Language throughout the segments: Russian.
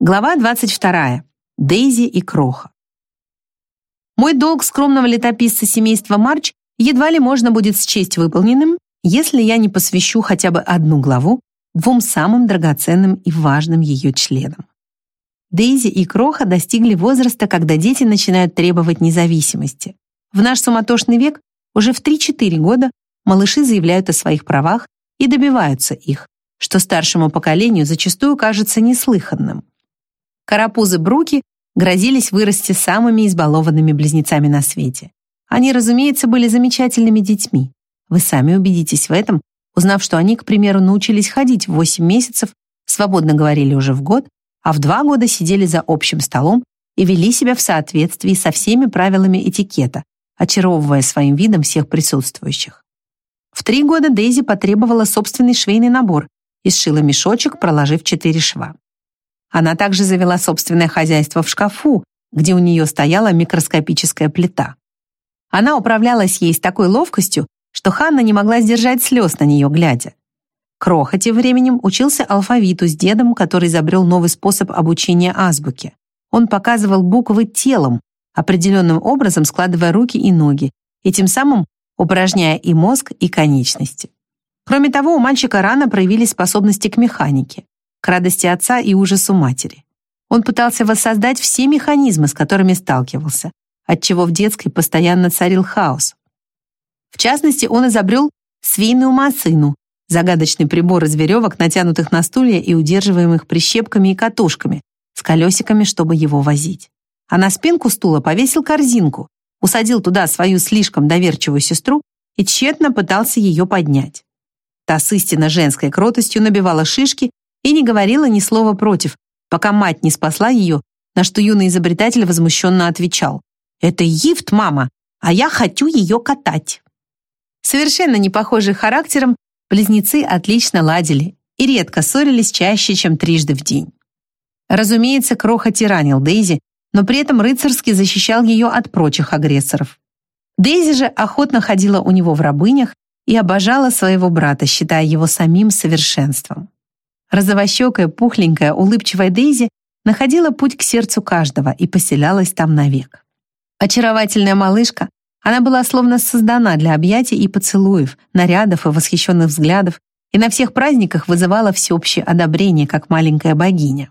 Глава 22. Дейзи и Кроха. Мой долг скромного летописца семейства Марч едва ли можно будет счесть выполненным, если я не посвящу хотя бы одну главу двум самым драгоценным и важным ее членам. Дейзи и Кроха достигли возраста, когда дети начинают требовать независимости. В наш суматошный век уже в 3-4 года малыши заявляют о своих правах и добиваются их, что старшему поколению зачастую кажется неслыханным. Карапузы Бруки грозились вырасти самыми избалованными близнецами на свете. Они, разумеется, были замечательными детьми. Вы сами убедитесь в этом, узнав, что они, к примеру, научились ходить в 8 месяцев, свободно говорили уже в год, а в 2 года сидели за общим столом и вели себя в соответствии со всеми правилами этикета, очаровывая своим видом всех присутствующих. В три года Дейзи потребовала собственный швейный набор и сшила мешочек, проложив четыре шва. Она также завела собственное хозяйство в шкафу, где у нее стояла микроскопическая плита. Она управлялась ей с такой ловкостью, что Ханна не могла сдержать слез на нее глядя. Кроха тем временем учился алфавиту с дедом, который изобрел новый способ обучения азбуке. Он показывал буквы телом, определенным образом складывая руки и ноги, и тем самым упражняя и мозг, и конечности. Кроме того, у мальчика рано проявились способности к механике к радости отца и ужасу матери. Он пытался воссоздать все механизмы, с которыми сталкивался, отчего в детской постоянно царил хаос. В частности, он изобрел свейную масыну, загадочный прибор из веревок, натянутых на стулья и удерживаемых прищепками и катушками, с колесиками, чтобы его возить. А на спинку стула повесил корзинку, усадил туда свою слишком доверчивую сестру и тщетно пытался ее поднять. Та с истинно женской кротостью набивала шишки и не говорила ни слова против, пока мать не спасла ее, на что юный изобретатель возмущенно отвечал. «Это Ифт, мама, а я хочу ее катать». Совершенно не похожие характером, близнецы отлично ладили и редко ссорились чаще, чем трижды в день. Разумеется, Кроха тиранил Дейзи, но при этом рыцарски защищал ее от прочих агрессоров. Дейзи же охотно ходила у него в рабынях и обожала своего брата, считая его самим совершенством. Розовощекая, пухленькая, улыбчивая Дейзи находила путь к сердцу каждого и поселялась там навек. Очаровательная малышка, она была словно создана для объятий и поцелуев, нарядов и восхищенных взглядов, и на всех праздниках вызывала всеобщее одобрение, как маленькая богиня.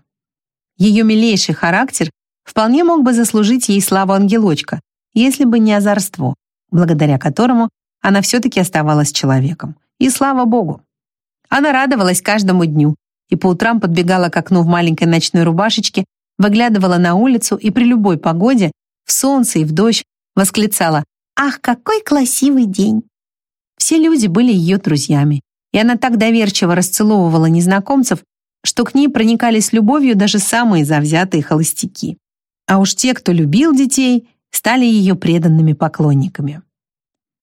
Ее милейший характер вполне мог бы заслужить ей славу ангелочка, если бы не озорство, благодаря которому она все-таки оставалась человеком. И слава богу! Она радовалась каждому дню, и по утрам подбегала к окну в маленькой ночной рубашечке, выглядывала на улицу и при любой погоде, в солнце и в дождь, восклицала «Ах, какой красивый день!». Все люди были ее друзьями, и она так доверчиво расцеловывала незнакомцев, что к ней проникались любовью даже самые завзятые холостяки. А уж те, кто любил детей, стали ее преданными поклонниками.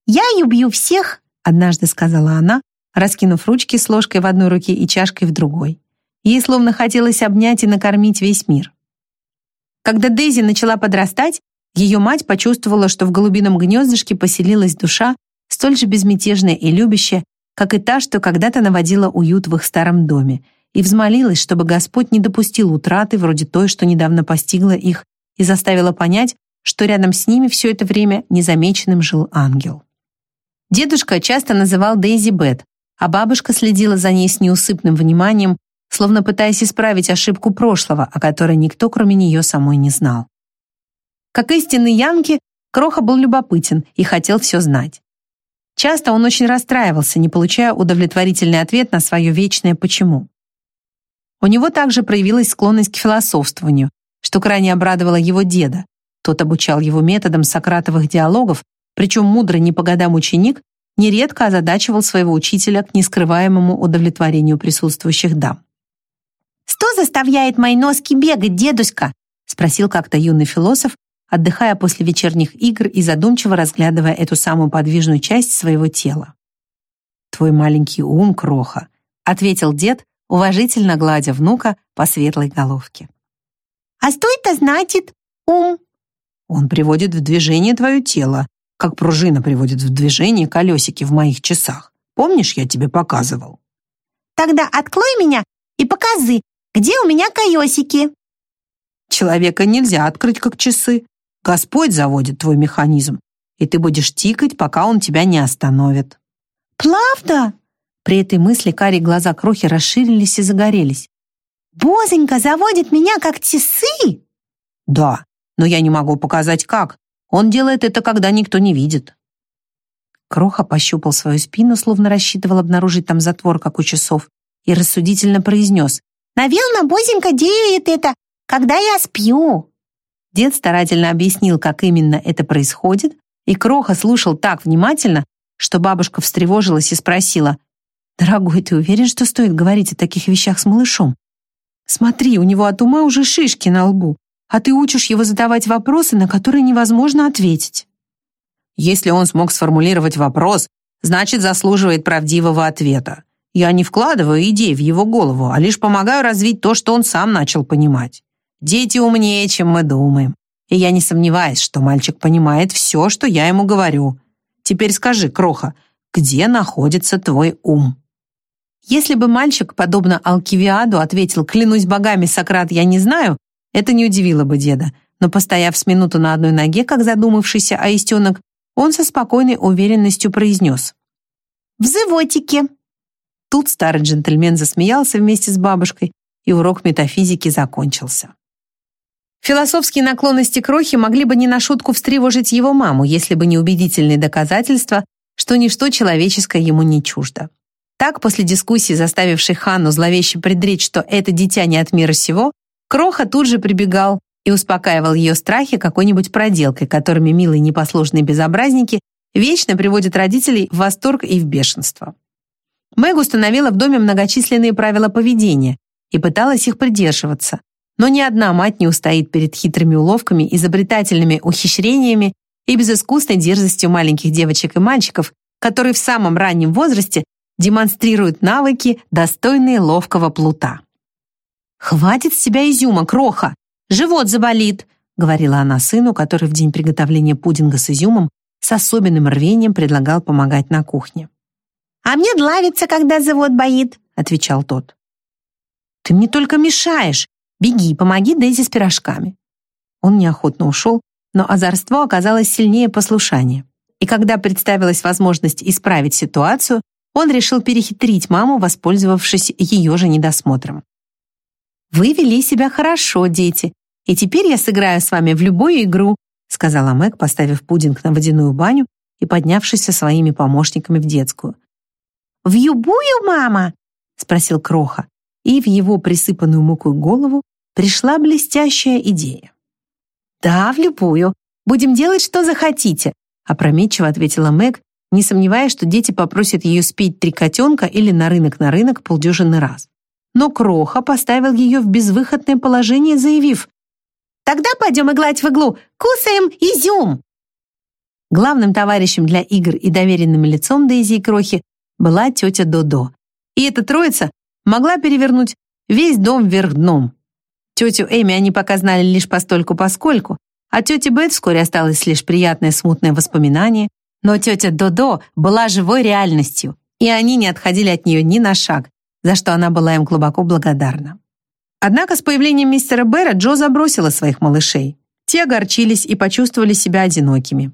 «Я люблю всех», — однажды сказала она, раскинув ручки с ложкой в одной руке и чашкой в другой. Ей словно хотелось обнять и накормить весь мир. Когда Дейзи начала подрастать, ее мать почувствовала, что в голубином гнездышке поселилась душа, столь же безмятежная и любящая, как и та, что когда-то наводила уют в их старом доме, и взмолилась, чтобы Господь не допустил утраты вроде той, что недавно постигла их, и заставила понять, что рядом с ними все это время незамеченным жил ангел. Дедушка часто называл Дейзи Бет, а бабушка следила за ней с неусыпным вниманием, словно пытаясь исправить ошибку прошлого, о которой никто, кроме нее самой, не знал. Как истинный Янки, Кроха был любопытен и хотел все знать. Часто он очень расстраивался, не получая удовлетворительный ответ на свое вечное «почему». У него также проявилась склонность к философствованию, что крайне обрадовало его деда. Тот обучал его методам сократовых диалогов, причем мудрый не по годам ученик нередко озадачивал своего учителя к нескрываемому удовлетворению присутствующих дам. «Что заставляет мои носки бегать, дедушка?» спросил как-то юный философ, отдыхая после вечерних игр и задумчиво разглядывая эту самую подвижную часть своего тела. «Твой маленький ум, кроха», — ответил дед, уважительно гладя внука по светлой головке. «А что это значит, ум?» «Он приводит в движение твое тело, как пружина приводит в движение колесики в моих часах. Помнишь, я тебе показывал?» «Тогда открой меня и покажи, где у меня колесики». Человека нельзя открыть как часы. Господь заводит твой механизм, и ты будешь тикать, пока он тебя не остановит». «Правда?» При этой мысли карие глаза крохи расширились и загорелись. «Бозенька заводит меня как часы?» «Да, но я не могу показать как. Он делает это, когда никто не видит». Кроха пощупал свою спину, словно рассчитывал обнаружить там затвор, как у часов, и рассудительно произнес. «Наверное, Бозенька делает это, когда я сплю». Дед старательно объяснил, как именно это происходит, и Кроха слушал так внимательно, что бабушка встревожилась и спросила, «Дорогой, ты уверен, что стоит говорить о таких вещах с малышом? Смотри, у него от ума уже шишки на лбу, а ты учишь его задавать вопросы, на которые невозможно ответить». Если он смог сформулировать вопрос, значит, заслуживает правдивого ответа. Я не вкладываю идей в его голову, а лишь помогаю развить то, что он сам начал понимать. Дети умнее, чем мы думаем. И я не сомневаюсь, что мальчик понимает все, что я ему говорю. Теперь скажи, Кроха, где находится твой ум? Если бы мальчик, подобно Алкивиаду, ответил «Клянусь богами, Сократ, я не знаю», это не удивило бы деда. Но постояв с минуту на одной ноге, как задумавшийся аистенок, он со спокойной уверенностью произнес. «В животике». Тут старый джентльмен засмеялся вместе с бабушкой, и урок метафизики закончился. Философские наклонности Крохи могли бы не на шутку встревожить его маму, если бы не убедительные доказательства, что ничто человеческое ему не чуждо. Так, после дискуссии, заставившей Ханну зловеще предречь, что это дитя не от мира сего, Кроха тут же прибегал и успокаивал ее страхи какой-нибудь проделкой, которыми милые непослушные безобразники вечно приводят родителей в восторг и в бешенство. Мэг установила в доме многочисленные правила поведения и пыталась их придерживаться, но ни одна мать не устоит перед хитрыми уловками, изобретательными ухищрениями и безыскусной дерзостью маленьких девочек и мальчиков, которые в самом раннем возрасте демонстрируют навыки, достойные ловкого плута. «Хватит с тебя изюма, кроха! Живот заболит!» говорила она сыну, который в день приготовления пудинга с изюмом с особенным рвением предлагал помогать на кухне. «А мне нравится, когда живот боит», — отвечал тот. «Ты мне только мешаешь. Беги, помоги Дейзи с пирожками». Он неохотно ушел, но озорство оказалось сильнее послушания. И когда представилась возможность исправить ситуацию, он решил перехитрить маму, воспользовавшись ее же недосмотром. «Вы вели себя хорошо, дети, и теперь я сыграю с вами в любую игру», сказала Мэг, поставив пудинг на водяную баню и поднявшись со своими помощниками в детскую. «В любую, мама?» спросил Кроха, и в его присыпанную мукой голову пришла блестящая идея. «Да, в любую. Будем делать, что захотите», опрометчиво ответила Мэг, не сомневаясь, что дети попросят ее спеть «Три котенка» или «На рынок, на рынок» полдюжины раз. Но Кроха поставил ее в безвыходное положение, заявив «Тогда пойдем иглать в иглу, кусаем изюм!» Главным товарищем для игр и доверенным лицом Дейзи и Крохи была тетя Додо. И эта троица могла перевернуть весь дом вверх дном. Тетю Эми они пока знали лишь постольку-поскольку, а тете Бет вскоре осталось лишь приятное смутное воспоминание, но тетя Додо была живой реальностью, и они не отходили от нее ни на шаг, за что она была им глубоко благодарна. Однако с появлением мистера Бэра Джо забросила своих малышей. Те огорчились и почувствовали себя одинокими.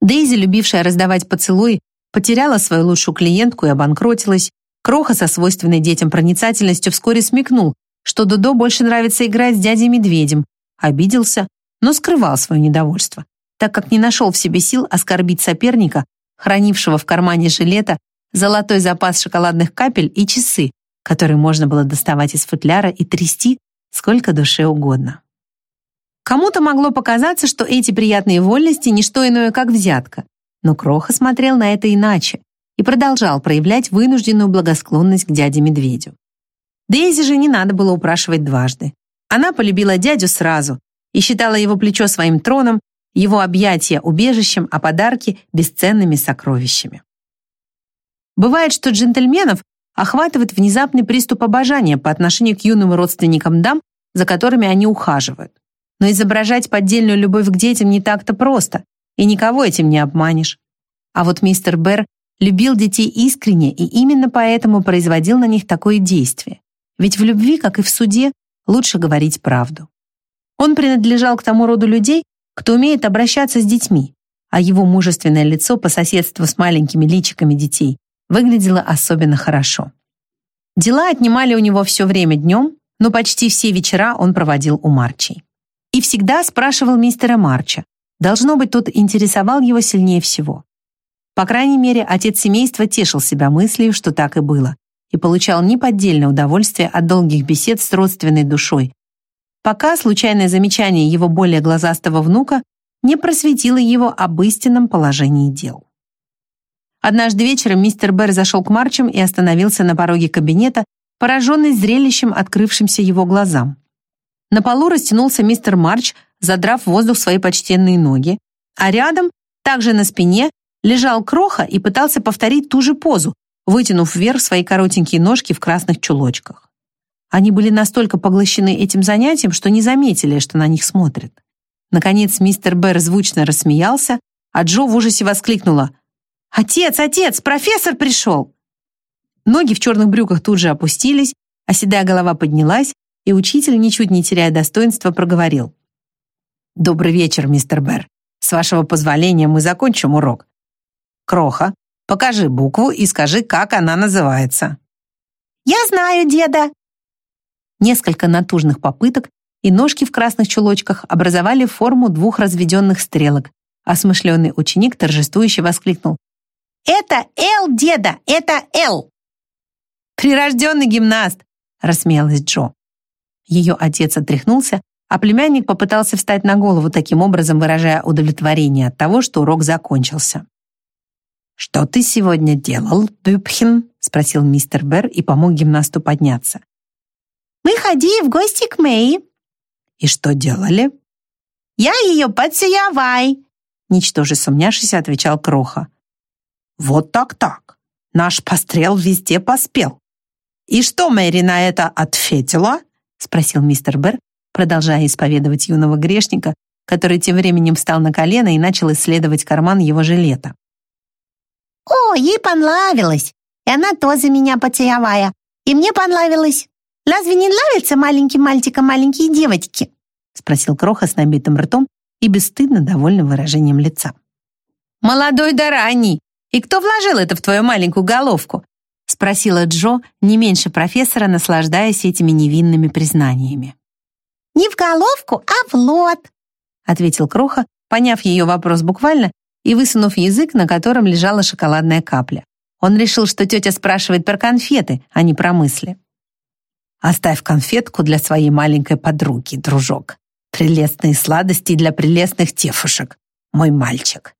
Дейзи, любившая раздавать поцелуи, потеряла свою лучшую клиентку и обанкротилась. Кроха со свойственной детям проницательностью вскоре смекнул, что Дудо больше нравится играть с дядей-медведем, обиделся, но скрывал свое недовольство так как не нашел в себе сил оскорбить соперника, хранившего в кармане жилета золотой запас шоколадных капель и часы, которые можно было доставать из футляра и трясти сколько душе угодно. Кому-то могло показаться, что эти приятные вольности – не что иное, как взятка, но Кроха смотрел на это иначе и продолжал проявлять вынужденную благосклонность к дяде-медведю. Дейзи же не надо было упрашивать дважды. Она полюбила дядю сразу и считала его плечо своим троном его объятия убежищем, а подарки бесценными сокровищами. Бывает, что джентльменов охватывает внезапный приступ обожания по отношению к юным родственникам дам, за которыми они ухаживают. Но изображать поддельную любовь к детям не так-то просто, и никого этим не обманешь. А вот мистер Берр любил детей искренне и именно поэтому производил на них такое действие. Ведь в любви, как и в суде, лучше говорить правду. Он принадлежал к тому роду людей, кто умеет обращаться с детьми, а его мужественное лицо по соседству с маленькими личиками детей выглядело особенно хорошо. Дела отнимали у него все время днем, но почти все вечера он проводил у Марчей. И всегда спрашивал мистера Марча. Должно быть, тот интересовал его сильнее всего. По крайней мере, отец семейства тешил себя мыслью, что так и было, и получал неподдельное удовольствие от долгих бесед с родственной душой, пока случайное замечание его более глазастого внука не просветило его об истинном положении дел. Однажды вечером мистер Берр зашел к Марчам и остановился на пороге кабинета, пораженный зрелищем, открывшимся его глазам. На полу растянулся мистер Марч, задрав в воздух свои почтенные ноги, а рядом, также на спине, лежал Кроха и пытался повторить ту же позу, вытянув вверх свои коротенькие ножки в красных чулочках. Они были настолько поглощены этим занятием, что не заметили, что на них смотрят. Наконец мистер Берр звучно рассмеялся, а Джо в ужасе воскликнула «Отец, отец, профессор пришел!» Ноги в черных брюках тут же опустились, а седая голова поднялась, и учитель, ничуть не теряя достоинства, проговорил. «Добрый вечер, мистер Берр. С вашего позволения мы закончим урок. Кроха, покажи букву и скажи, как она называется». «Я знаю, деда». Несколько натужных попыток, и ножки в красных чулочках образовали форму двух разведенных стрелок, а смышленый ученик торжествующе воскликнул. «Это Л, деда, это Л!» «Прирожденный гимнаст!» — рассмеялась Джо. Ее отец отряхнулся, а племянник попытался встать на голову, таким образом выражая удовлетворение от того, что урок закончился. «Что ты сегодня делал, Бюбхен?» — спросил мистер Берр и помог гимнасту подняться. «Мы ходили в гости к Мэй». «И что делали?» «Я ее поцеловай», — ничтоже сумняшись, отвечал Кроха. «Вот так-так. Наш пострел везде поспел. И что Мэри на это ответила?» — спросил мистер Берр, продолжая исповедовать юного грешника, который тем временем встал на колено и начал исследовать карман его жилета. «О, ей понравилось! И она тоже меня поцеловая. И мне понравилось. Разве не нравятся маленьким мальчикам маленькие девочки?» спросил Кроха с набитым ртом и бесстыдно довольным выражением лица. «Молодой да ранний! И кто вложил это в твою маленькую головку?» спросила Джо, не меньше профессора, наслаждаясь этими невинными признаниями. «Не в головку, а в лот», ответил Кроха, поняв ее вопрос буквально и высунув язык, на котором лежала шоколадная капля. Он решил, что тетя спрашивает про конфеты, а не про мысли. «Оставь конфетку для своей маленькой подруги, дружок. Прелестные сладости для прелестных тефушек, мой мальчик».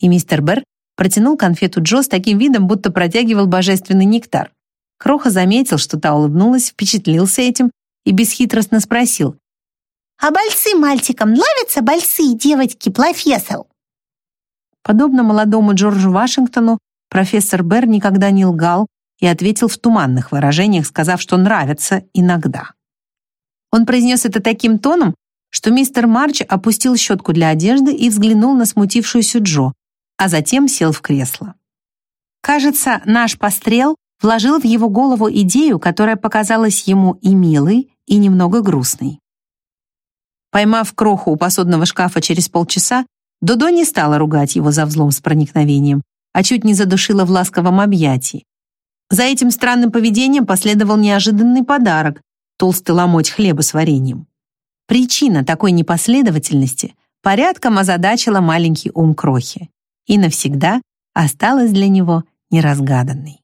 И мистер Берр протянул конфету Джо с таким видом, будто протягивал божественный нектар. Кроха заметил, что та улыбнулась, впечатлился этим и бесхитростно спросил. «А бальсы мальчикам нравятся бальсы, девочки, профессор?» Подобно молодому Джорджу Вашингтону, профессор Берр никогда не лгал и ответил в туманных выражениях, сказав, что нравится иногда. Он произнес это таким тоном, что мистер Марч опустил щетку для одежды и взглянул на смутившуюся Джо, а затем сел в кресло. Кажется, наш пострел вложил в его голову идею, которая показалась ему и милой, и немного грустной. Поймав кроху у посудного шкафа через полчаса, Додо не стала ругать его за взлом с проникновением, а чуть не задушила в ласковом объятии. За этим странным поведением последовал неожиданный подарок — толстый ломоть хлеба с вареньем. Причина такой непоследовательности порядком озадачила маленький ум крохи и навсегда осталась для него неразгаданной.